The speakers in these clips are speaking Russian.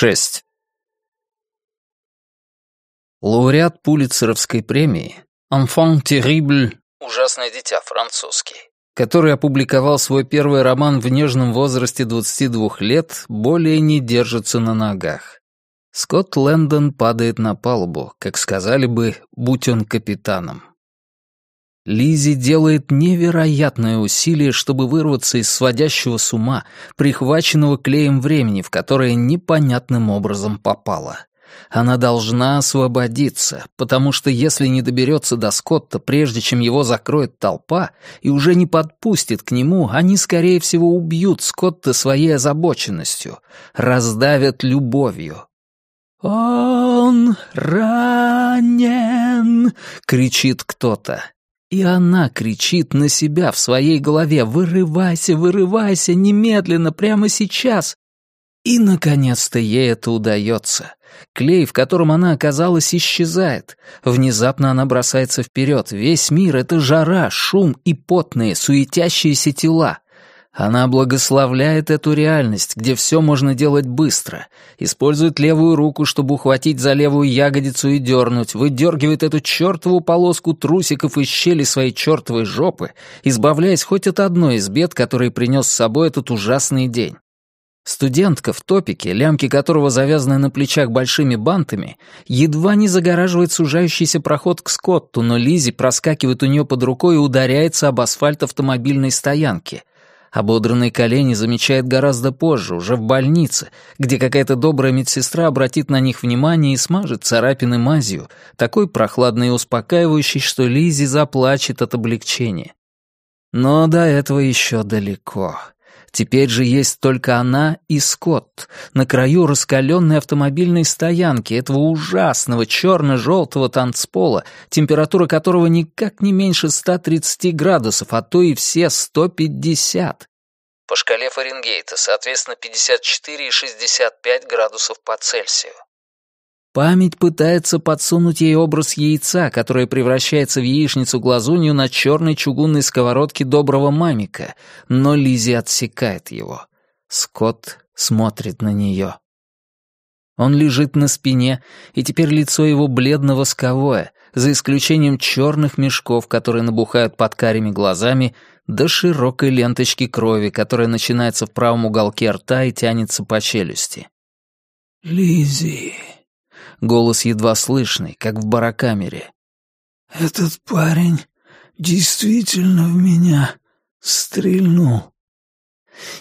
6. Лауреат Пулитцеровской премии «Enfant terrible» «Ужасное дитя» французский, который опубликовал свой первый роман в нежном возрасте 22 лет, более не держится на ногах. Скотт Лэндон падает на палубу, как сказали бы, будь он капитаном. Лизи делает невероятное усилие, чтобы вырваться из сводящего с ума, прихваченного клеем времени, в которое непонятным образом попала. Она должна освободиться, потому что если не доберется до Скотта, прежде чем его закроет толпа, и уже не подпустит к нему, они, скорее всего, убьют Скотта своей озабоченностью, раздавят любовью. «Он ранен!» — кричит кто-то. И она кричит на себя в своей голове «Вырывайся, вырывайся, немедленно, прямо сейчас!» И, наконец-то, ей это удается. Клей, в котором она оказалась, исчезает. Внезапно она бросается вперед. Весь мир — это жара, шум и потные, суетящиеся тела. Она благословляет эту реальность, где все можно делать быстро, использует левую руку, чтобы ухватить за левую ягодицу и дернуть, выдергивает эту чертову полоску трусиков из щели своей чертовой жопы, избавляясь хоть от одной из бед, которые принес с собой этот ужасный день. Студентка в топике, лямки которого завязаны на плечах большими бантами, едва не загораживает сужающийся проход к Скотту, но Лизи проскакивает у нее под рукой и ударяется об асфальт автомобильной стоянки, Ободранные колени замечает гораздо позже, уже в больнице, где какая-то добрая медсестра обратит на них внимание и смажет царапины мазью, такой прохладной и успокаивающей, что Лизи заплачет от облегчения. Но до этого еще далеко. Теперь же есть только она и Скотт на краю раскаленной автомобильной стоянки этого ужасного черно-желтого танцпола, температура которого никак не меньше 130 градусов, а то и все 150. По шкале Фаренгейта, соответственно, 54 и 65 градусов по Цельсию. Память пытается подсунуть ей образ яйца, которое превращается в яичницу-глазунью на черной чугунной сковородке доброго мамика, но Лизи отсекает его. Скотт смотрит на нее. Он лежит на спине, и теперь лицо его бледно-восковое, за исключением черных мешков, которые набухают под карими глазами, до широкой ленточки крови, которая начинается в правом уголке рта и тянется по челюсти. Лизи, голос едва слышный, как в барокамере. «Этот парень действительно в меня стрельнул».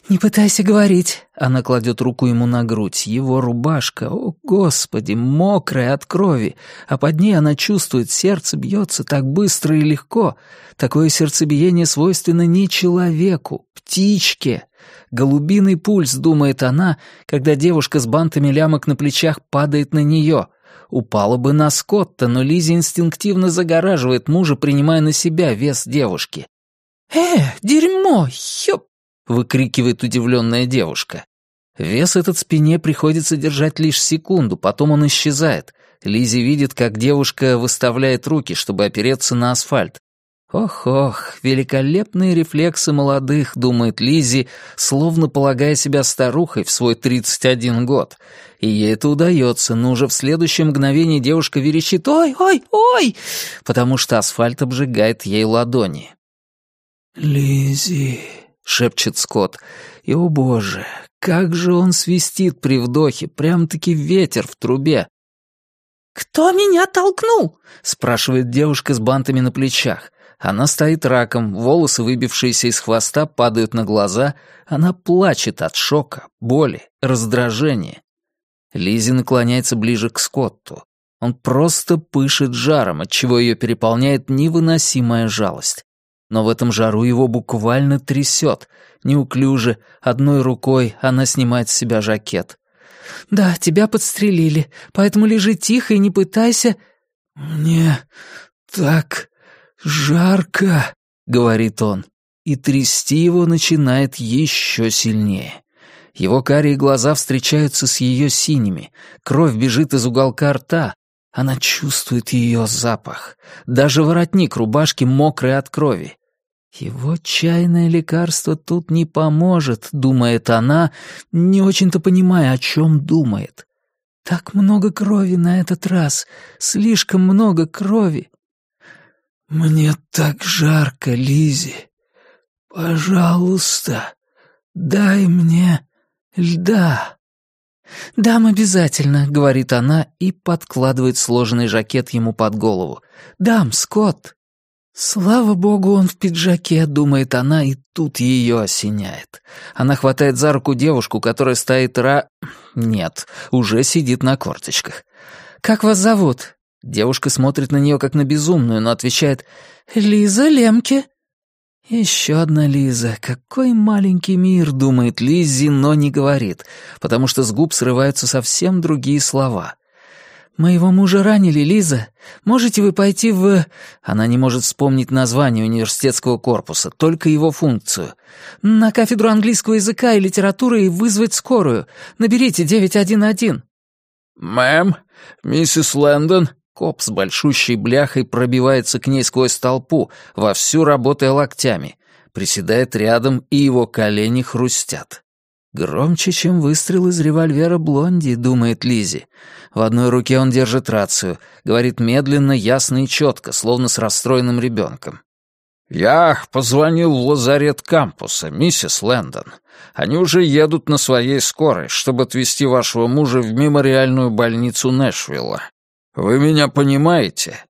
«Не пытайся говорить», — она кладет руку ему на грудь. Его рубашка, о господи, мокрая от крови, а под ней она чувствует, сердце бьется так быстро и легко. Такое сердцебиение свойственно не человеку, птичке. Голубиный пульс, думает она, когда девушка с бантами лямок на плечах падает на нее. Упала бы на Скотта, но Лизи инстинктивно загораживает мужа, принимая на себя вес девушки. «Э, дерьмо, ёп!» — выкрикивает удивленная девушка. Вес этот спине приходится держать лишь секунду, потом он исчезает. Лизи видит, как девушка выставляет руки, чтобы опереться на асфальт. Ох-ох, великолепные рефлексы молодых, думает Лизи, словно полагая себя старухой в свой 31 год. И ей это удается, но уже в следующее мгновение девушка верещит «Ой, ой, ой!», потому что асфальт обжигает ей ладони. Лизи, шепчет Скотт, и, о боже, как же он свистит при вдохе, прям-таки ветер в трубе. «Кто меня толкнул?» — спрашивает девушка с бантами на плечах. Она стоит раком, волосы, выбившиеся из хвоста, падают на глаза. Она плачет от шока, боли, раздражения. Лизи наклоняется ближе к Скотту. Он просто пышет жаром, отчего ее переполняет невыносимая жалость. Но в этом жару его буквально трясет. Неуклюже, одной рукой она снимает с себя жакет. «Да, тебя подстрелили, поэтому лежи тихо и не пытайся...» «Мне так «Жарко», — говорит он, и трясти его начинает еще сильнее. Его карие глаза встречаются с ее синими, кровь бежит из уголка рта, она чувствует ее запах. Даже воротник рубашки мокрый от крови. Его чайное лекарство тут не поможет, думает она, не очень-то понимая, о чем думает. Так много крови на этот раз, слишком много крови. Мне так жарко, Лизи. Пожалуйста, дай мне льда. «Дам обязательно», — говорит она и подкладывает сложенный жакет ему под голову. «Дам, Скотт». «Слава богу, он в пиджаке», — думает она, и тут ее осеняет. Она хватает за руку девушку, которая стоит ра... Нет, уже сидит на корточках. «Как вас зовут?» Девушка смотрит на нее как на безумную, но отвечает «Лиза Лемке». Еще одна Лиза. Какой маленький мир, думает Лиззи, но не говорит, потому что с губ срываются совсем другие слова. «Моего мужа ранили, Лиза. Можете вы пойти в...» Она не может вспомнить название университетского корпуса, только его функцию. «На кафедру английского языка и литературы и вызвать скорую. Наберите 911». «Мэм, миссис Лэндон», Коп с большущей бляхой пробивается к ней сквозь толпу, вовсю работая локтями, приседает рядом, и его колени хрустят. Громче, чем выстрел из револьвера Блонди, думает Лизи. В одной руке он держит рацию, говорит медленно, ясно и четко, словно с расстроенным ребенком. «Я позвонил в лазарет кампуса, миссис Лэндон. Они уже едут на своей скорой, чтобы отвезти вашего мужа в мемориальную больницу Нэшвилла. Вы меня понимаете?»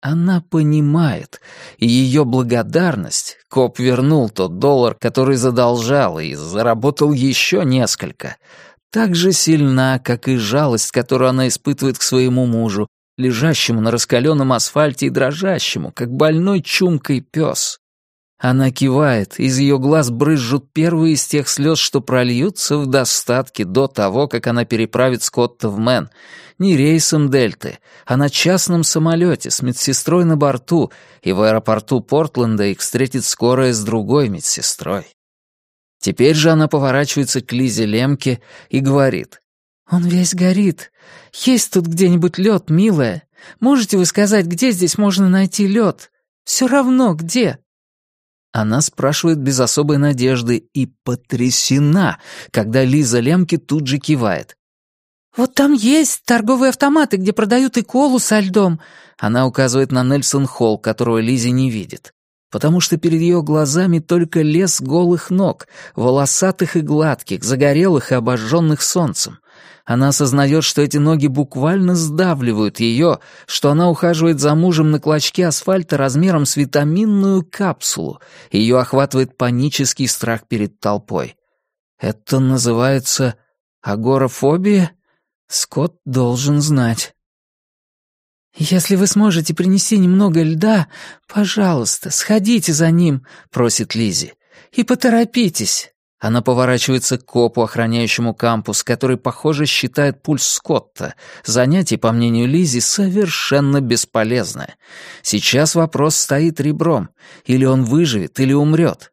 Она понимает, и ее благодарность, коп вернул тот доллар, который задолжал, и заработал еще несколько, так же сильна, как и жалость, которую она испытывает к своему мужу, лежащему на раскаленном асфальте и дрожащему, как больной чумкой пес. Она кивает, из ее глаз брызжут первые из тех слез, что прольются в достатке до того, как она переправит Скотта в Мэн. Не рейсом Дельты, а на частном самолете с медсестрой на борту, и в аэропорту Портленда их встретит скорая с другой медсестрой. Теперь же она поворачивается к Лизе Лемке и говорит. «Он весь горит. Есть тут где-нибудь лед, милая? Можете вы сказать, где здесь можно найти лед? Все равно где?» Она спрашивает без особой надежды и потрясена, когда Лиза Лемке тут же кивает. «Вот там есть торговые автоматы, где продают и колу со льдом». Она указывает на Нельсон Холл, которого Лизи не видит. Потому что перед ее глазами только лес голых ног, волосатых и гладких, загорелых и обожженных солнцем. Она осознает, что эти ноги буквально сдавливают ее, что она ухаживает за мужем на клочке асфальта размером с витаминную капсулу, ее охватывает панический страх перед толпой. Это называется агорафобия? Скотт должен знать. «Если вы сможете принести немного льда, пожалуйста, сходите за ним», — просит Лизи. «И поторопитесь». Она поворачивается к копу, охраняющему кампус, который, похоже, считает пульс Скотта. Занятие, по мнению Лизи, совершенно бесполезное. Сейчас вопрос стоит ребром. Или он выживет, или умрет.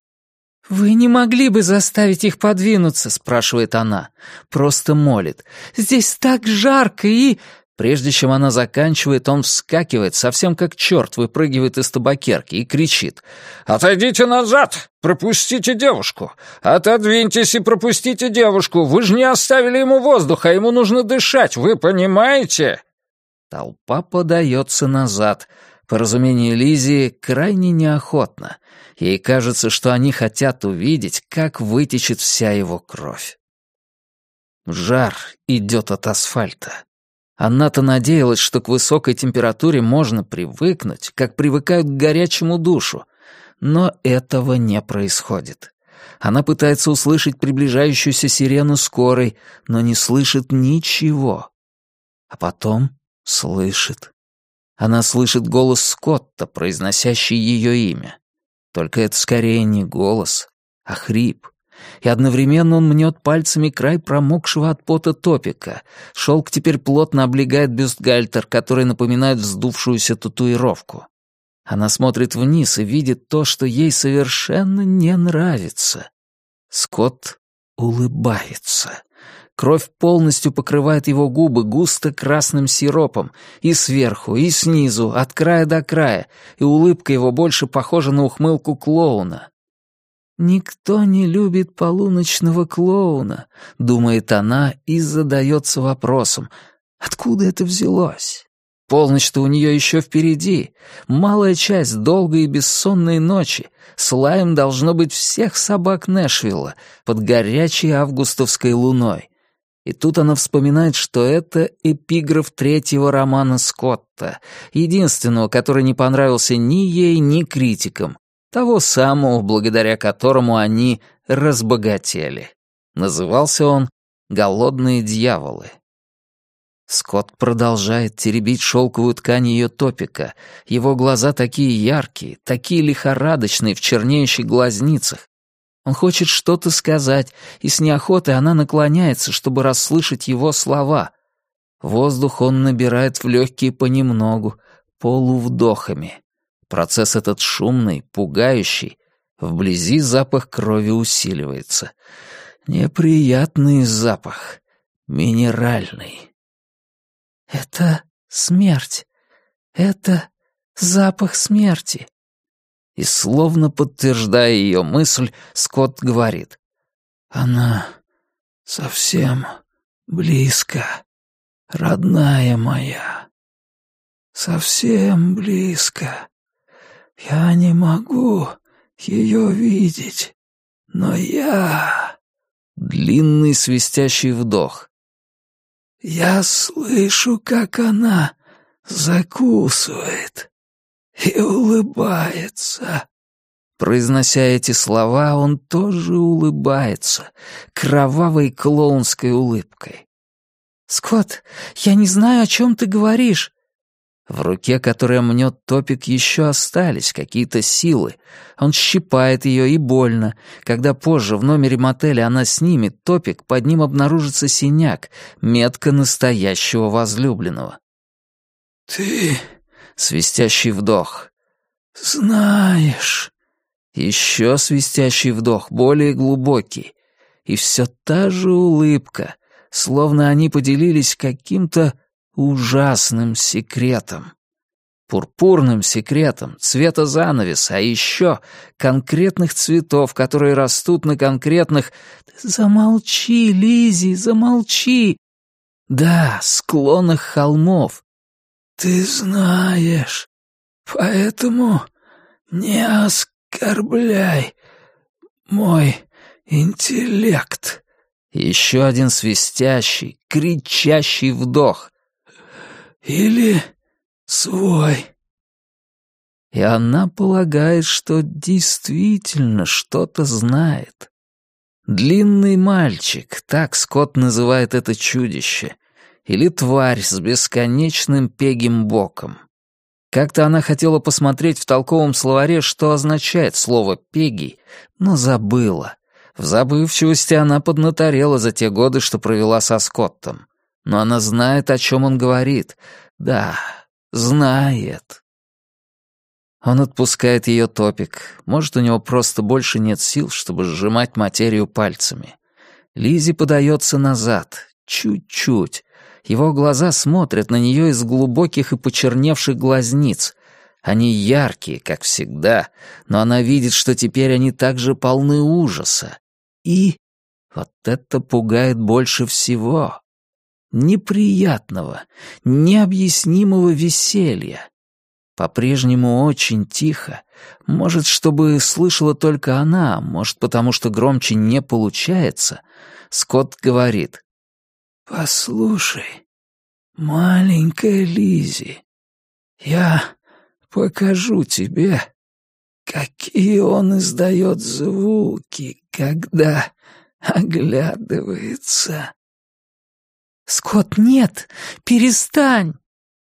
«Вы не могли бы заставить их подвинуться?» — спрашивает она. Просто молит. «Здесь так жарко и...» Прежде чем она заканчивает, он вскакивает, совсем как черт выпрыгивает из табакерки и кричит. «Отойдите назад! Пропустите девушку! Отодвиньтесь и пропустите девушку! Вы же не оставили ему воздуха, ему нужно дышать, вы понимаете?» Толпа подается назад. По разумению Лизи, крайне неохотно. Ей кажется, что они хотят увидеть, как вытечет вся его кровь. Жар идет от асфальта. Она-то надеялась, что к высокой температуре можно привыкнуть, как привыкают к горячему душу. Но этого не происходит. Она пытается услышать приближающуюся сирену скорой, но не слышит ничего. А потом слышит. Она слышит голос Скотта, произносящий ее имя. Только это скорее не голос, а хрип и одновременно он мнет пальцами край промокшего от пота топика. Шелк теперь плотно облегает бюстгальтер, который напоминает вздувшуюся татуировку. Она смотрит вниз и видит то, что ей совершенно не нравится. Скотт улыбается. Кровь полностью покрывает его губы густо красным сиропом, и сверху, и снизу, от края до края, и улыбка его больше похожа на ухмылку клоуна. «Никто не любит полуночного клоуна», — думает она и задается вопросом, откуда это взялось? Полночь-то у нее еще впереди. Малая часть долгой и бессонной ночи. Слайм должно быть всех собак Нэшвилла под горячей августовской луной. И тут она вспоминает, что это эпиграф третьего романа Скотта, единственного, который не понравился ни ей, ни критикам, того самого, благодаря которому они разбогатели. Назывался он «Голодные дьяволы». Скотт продолжает теребить шелковую ткань ее топика. Его глаза такие яркие, такие лихорадочные в чернеющих глазницах, он хочет что-то сказать, и с неохотой она наклоняется, чтобы расслышать его слова. Воздух он набирает в легкие понемногу, полувдохами. Процесс этот шумный, пугающий. Вблизи запах крови усиливается. Неприятный запах. Минеральный. «Это смерть. Это запах смерти», и словно подтверждая ее мысль, Скотт говорит. «Она совсем близко, родная моя. Совсем близко. Я не могу ее видеть, но я...» Длинный свистящий вдох. «Я слышу, как она закусывает и улыбается». Произнося эти слова, он тоже улыбается, кровавой клоунской улыбкой. «Скотт, я не знаю, о чем ты говоришь». В руке, которая мнет топик, еще остались какие-то силы. Он щипает ее и больно. Когда позже в номере мотеля она снимет топик, под ним обнаружится синяк, метка настоящего возлюбленного. «Ты свистящий вдох. «Знаешь...» Еще свистящий вдох, более глубокий. И все та же улыбка, словно они поделились каким-то ужасным секретом. Пурпурным секретом, цвета занавеса, а еще конкретных цветов, которые растут на конкретных... Замолчи, Лизи, замолчи! Да, склонах холмов, «Ты знаешь, поэтому не оскорбляй мой интеллект». Еще один свистящий, кричащий вдох. «Или свой». И она полагает, что действительно что-то знает. Длинный мальчик, так Скотт называет это чудище, или тварь с бесконечным пегим боком. Как-то она хотела посмотреть в толковом словаре, что означает слово «пегий», но забыла. В забывчивости она поднаторела за те годы, что провела со Скоттом. Но она знает, о чем он говорит. Да, знает. Он отпускает ее топик. Может, у него просто больше нет сил, чтобы сжимать материю пальцами. Лизи подается назад, чуть-чуть, его глаза смотрят на нее из глубоких и почерневших глазниц. Они яркие, как всегда, но она видит, что теперь они также полны ужаса. И вот это пугает больше всего. Неприятного, необъяснимого веселья. По-прежнему очень тихо. Может, чтобы слышала только она, может, потому что громче не получается. Скотт говорит. «Послушай, маленькая Лизи, я покажу тебе, какие он издает звуки, когда оглядывается». «Скотт, нет! Перестань!»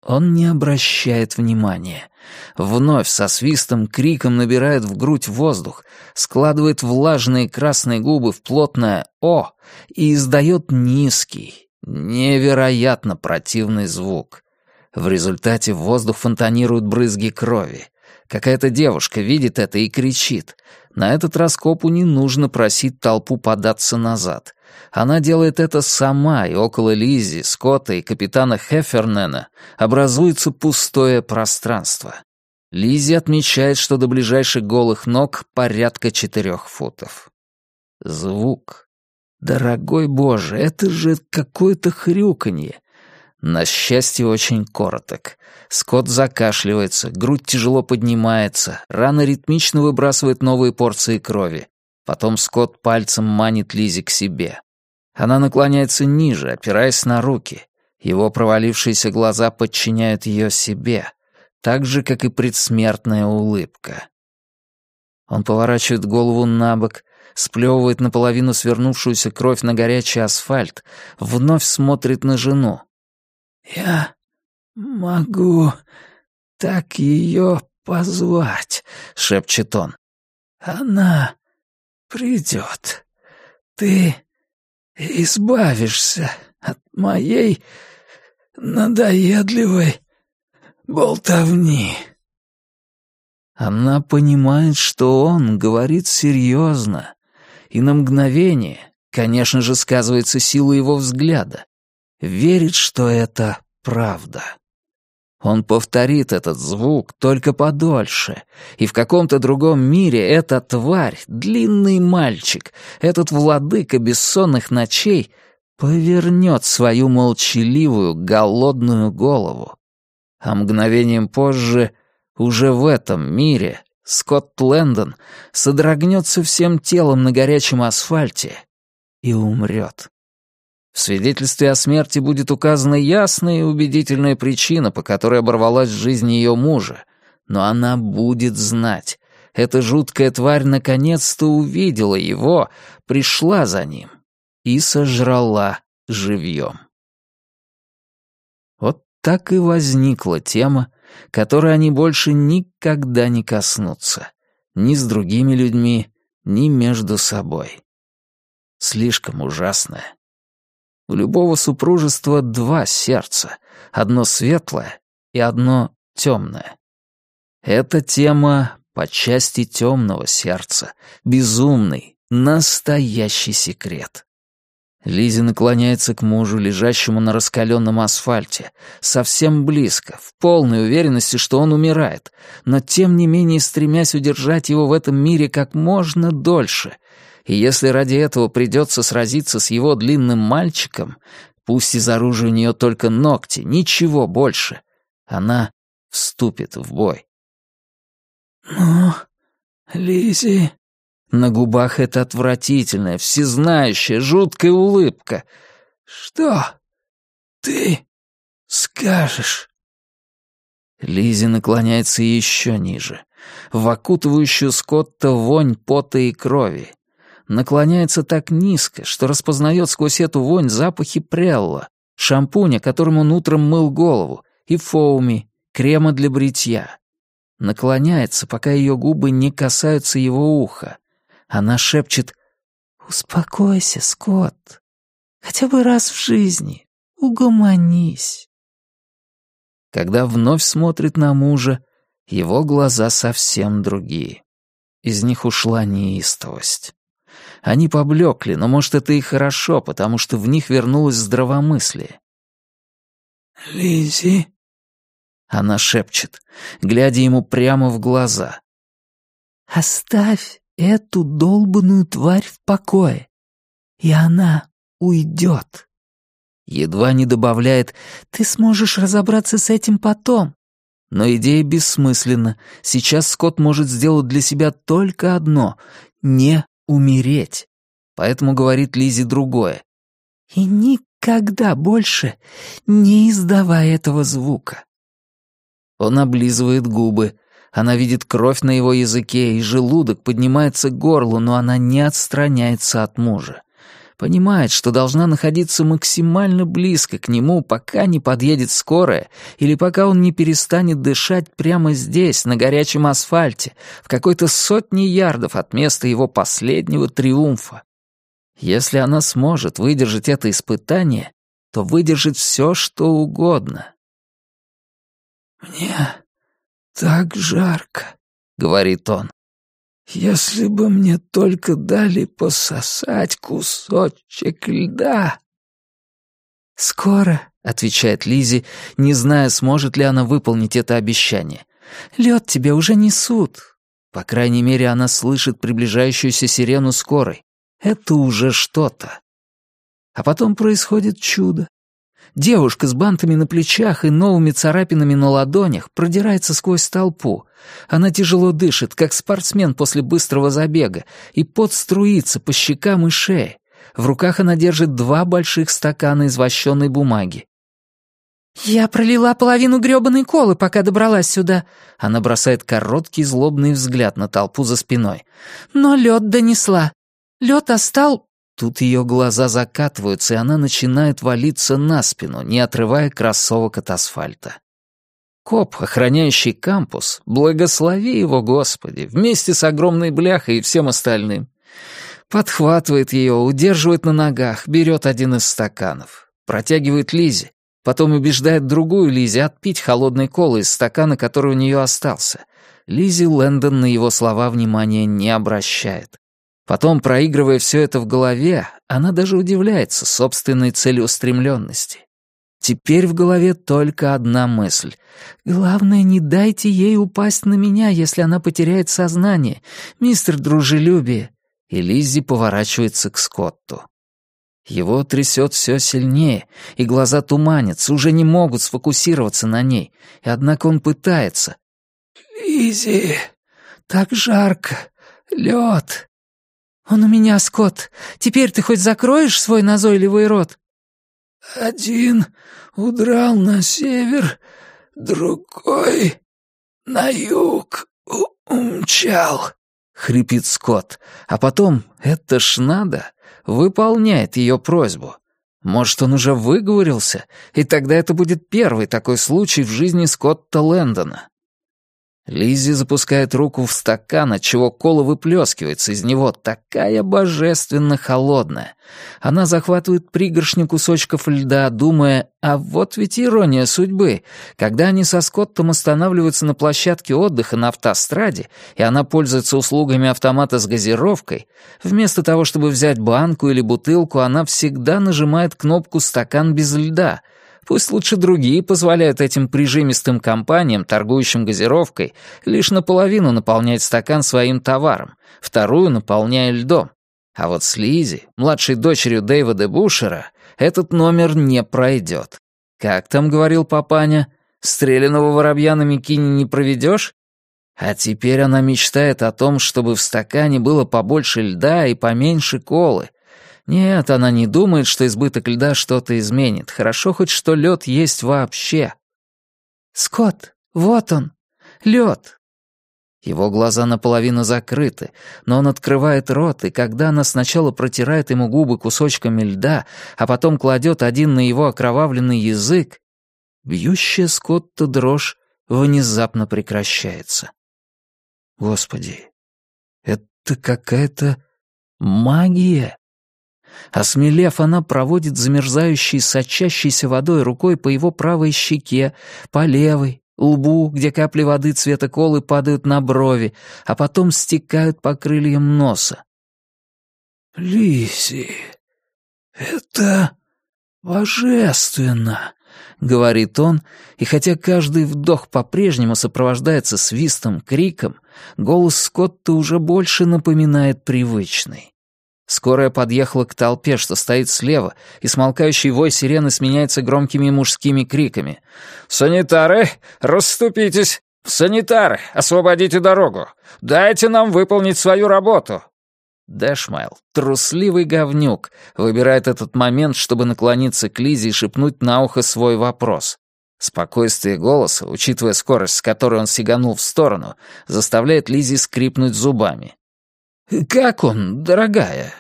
Он не обращает внимания. Вновь со свистом, криком набирает в грудь воздух, складывает влажные красные губы в плотное «О» и издает низкий, невероятно противный звук. В результате воздух фонтанируют брызги крови. Какая-то девушка видит это и кричит. На этот раз копу не нужно просить толпу податься назад. Она делает это сама, и около Лизи, Скотта и капитана Хефернена образуется пустое пространство. Лизи отмечает, что до ближайших голых ног порядка четырех футов. Звук. Дорогой боже, это же какое-то хрюканье. На счастье, очень короток. Скотт закашливается, грудь тяжело поднимается, рана ритмично выбрасывает новые порции крови. Потом Скотт пальцем манит Лизи к себе. Она наклоняется ниже, опираясь на руки. Его провалившиеся глаза подчиняют ее себе, так же, как и предсмертная улыбка. Он поворачивает голову на бок, сплевывает наполовину свернувшуюся кровь на горячий асфальт, вновь смотрит на жену. «Я могу так ее позвать», — шепчет он. «Она придет. Ты избавишься от моей надоедливой болтовни». Она понимает, что он говорит серьезно, и на мгновение, конечно же, сказывается сила его взгляда, верит, что это правда. Он повторит этот звук только подольше, и в каком-то другом мире эта тварь, длинный мальчик, этот владыка бессонных ночей, повернет свою молчаливую, голодную голову. А мгновением позже, уже в этом мире, Скотт Лэндон содрогнется всем телом на горячем асфальте и умрет. В свидетельстве о смерти будет указана ясная и убедительная причина, по которой оборвалась жизнь ее мужа, но она будет знать. Эта жуткая тварь наконец-то увидела его, пришла за ним и сожрала живьем. Вот так и возникла тема, которой они больше никогда не коснутся. Ни с другими людьми, ни между собой. Слишком ужасное. У любого супружества два сердца, одно светлое и одно темное. Эта тема по части темного сердца, безумный, настоящий секрет. Лизи наклоняется к мужу, лежащему на раскаленном асфальте, совсем близко, в полной уверенности, что он умирает, но тем не менее стремясь удержать его в этом мире как можно дольше. И если ради этого придется сразиться с его длинным мальчиком, пусть из оружия у нее только ногти, ничего больше, она вступит в бой. «Ну, Лизи на губах эта отвратительная, всезнающая, жуткая улыбка. «Что ты скажешь?» Лизи наклоняется еще ниже, в окутывающую Скотта вонь пота и крови. Наклоняется так низко, что распознает сквозь эту вонь запахи прелла, шампуня, которым он утром мыл голову, и фоуми, крема для бритья. Наклоняется, пока ее губы не касаются его уха. Она шепчет «Успокойся, Скотт. Хотя бы раз в жизни. Угомонись». Когда вновь смотрит на мужа, его глаза совсем другие. Из них ушла неистовость. Они поблекли, но, может, это и хорошо, потому что в них вернулось здравомыслие. Лизи, Она шепчет, глядя ему прямо в глаза. «Оставь эту долбанную тварь в покое, и она уйдет. Едва не добавляет «ты сможешь разобраться с этим потом». Но идея бессмысленна. Сейчас Скотт может сделать для себя только одно — не умереть. Поэтому говорит Лизе другое. «И никогда больше не издавай этого звука». Он облизывает губы, она видит кровь на его языке, и желудок поднимается к горлу, но она не отстраняется от мужа. Понимает, что должна находиться максимально близко к нему, пока не подъедет скорая, или пока он не перестанет дышать прямо здесь, на горячем асфальте, в какой-то сотне ярдов от места его последнего триумфа. Если она сможет выдержать это испытание, то выдержит все, что угодно. «Мне так жарко», — говорит он. Если бы мне только дали пососать кусочек льда. «Скоро», — отвечает Лизи, не зная, сможет ли она выполнить это обещание. «Лед тебе уже несут». По крайней мере, она слышит приближающуюся сирену скорой. Это уже что-то. А потом происходит чудо. Девушка с бантами на плечах и новыми царапинами на ладонях продирается сквозь толпу. Она тяжело дышит, как спортсмен после быстрого забега, и пот струится по щекам и шее. В руках она держит два больших стакана из вощенной бумаги. «Я пролила половину грёбаной колы, пока добралась сюда». Она бросает короткий злобный взгляд на толпу за спиной. «Но лед донесла. Лед остал Тут ее глаза закатываются, и она начинает валиться на спину, не отрывая кроссовок от асфальта. Коп, охраняющий кампус, благослови его, Господи, вместе с огромной бляхой и всем остальным. Подхватывает ее, удерживает на ногах, берет один из стаканов, протягивает Лизе, потом убеждает другую Лизе отпить холодной колы из стакана, который у нее остался. Лизи Лэндон на его слова внимания не обращает. Потом, проигрывая все это в голове, она даже удивляется собственной целеустремленности. Теперь в голове только одна мысль. «Главное, не дайте ей упасть на меня, если она потеряет сознание, мистер Дружелюбие». И Лиззи поворачивается к Скотту. Его трясет все сильнее, и глаза туманятся, уже не могут сфокусироваться на ней. И однако он пытается. «Лиззи, так жарко, лед, «Он у меня, Скотт. Теперь ты хоть закроешь свой назойливый рот?» «Один удрал на север, другой на юг умчал», — хрипит Скотт. А потом, это ж надо, выполняет ее просьбу. Может, он уже выговорился, и тогда это будет первый такой случай в жизни Скотта Лэндона. Лиззи запускает руку в стакан, отчего кола выплескивается из него, такая божественно холодная. Она захватывает пригоршню кусочков льда, думая, а вот ведь ирония судьбы. Когда они со Скоттом останавливаются на площадке отдыха на автостраде, и она пользуется услугами автомата с газировкой, вместо того, чтобы взять банку или бутылку, она всегда нажимает кнопку «стакан без льда», Пусть лучше другие позволяют этим прижимистым компаниям, торгующим газировкой, лишь наполовину наполнять стакан своим товаром, вторую наполняя льдом. А вот с Лизи, младшей дочерью Дэйвида Бушера, этот номер не пройдет. Как там говорил папаня, стреляного воробья на Микине не проведешь? А теперь она мечтает о том, чтобы в стакане было побольше льда и поменьше колы, нет, она не думает, что избыток льда что-то изменит. Хорошо хоть что лед есть вообще. «Скотт, вот он, лед!» Его глаза наполовину закрыты, но он открывает рот, и когда она сначала протирает ему губы кусочками льда, а потом кладет один на его окровавленный язык, бьющая Скотта дрожь внезапно прекращается. Господи, это какая-то магия. Осмелев, она проводит замерзающей, сочащейся водой рукой по его правой щеке, по левой, лбу, где капли воды цвета колы падают на брови, а потом стекают по крыльям носа. «Лиси, это божественно!» — говорит он, и хотя каждый вдох по-прежнему сопровождается свистом, криком, голос Скотта уже больше напоминает привычный. Скорая подъехала к толпе, что стоит слева, и смолкающий вой сирены сменяется громкими мужскими криками. «Санитары, расступитесь! Санитары, освободите дорогу! Дайте нам выполнить свою работу!» Дэшмайл, трусливый говнюк, выбирает этот момент, чтобы наклониться к Лизе и шепнуть на ухо свой вопрос. Спокойствие голоса, учитывая скорость, с которой он сиганул в сторону, заставляет Лизи скрипнуть зубами. «Как он, дорогая?»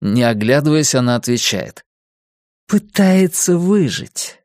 Не оглядываясь, она отвечает. «Пытается выжить».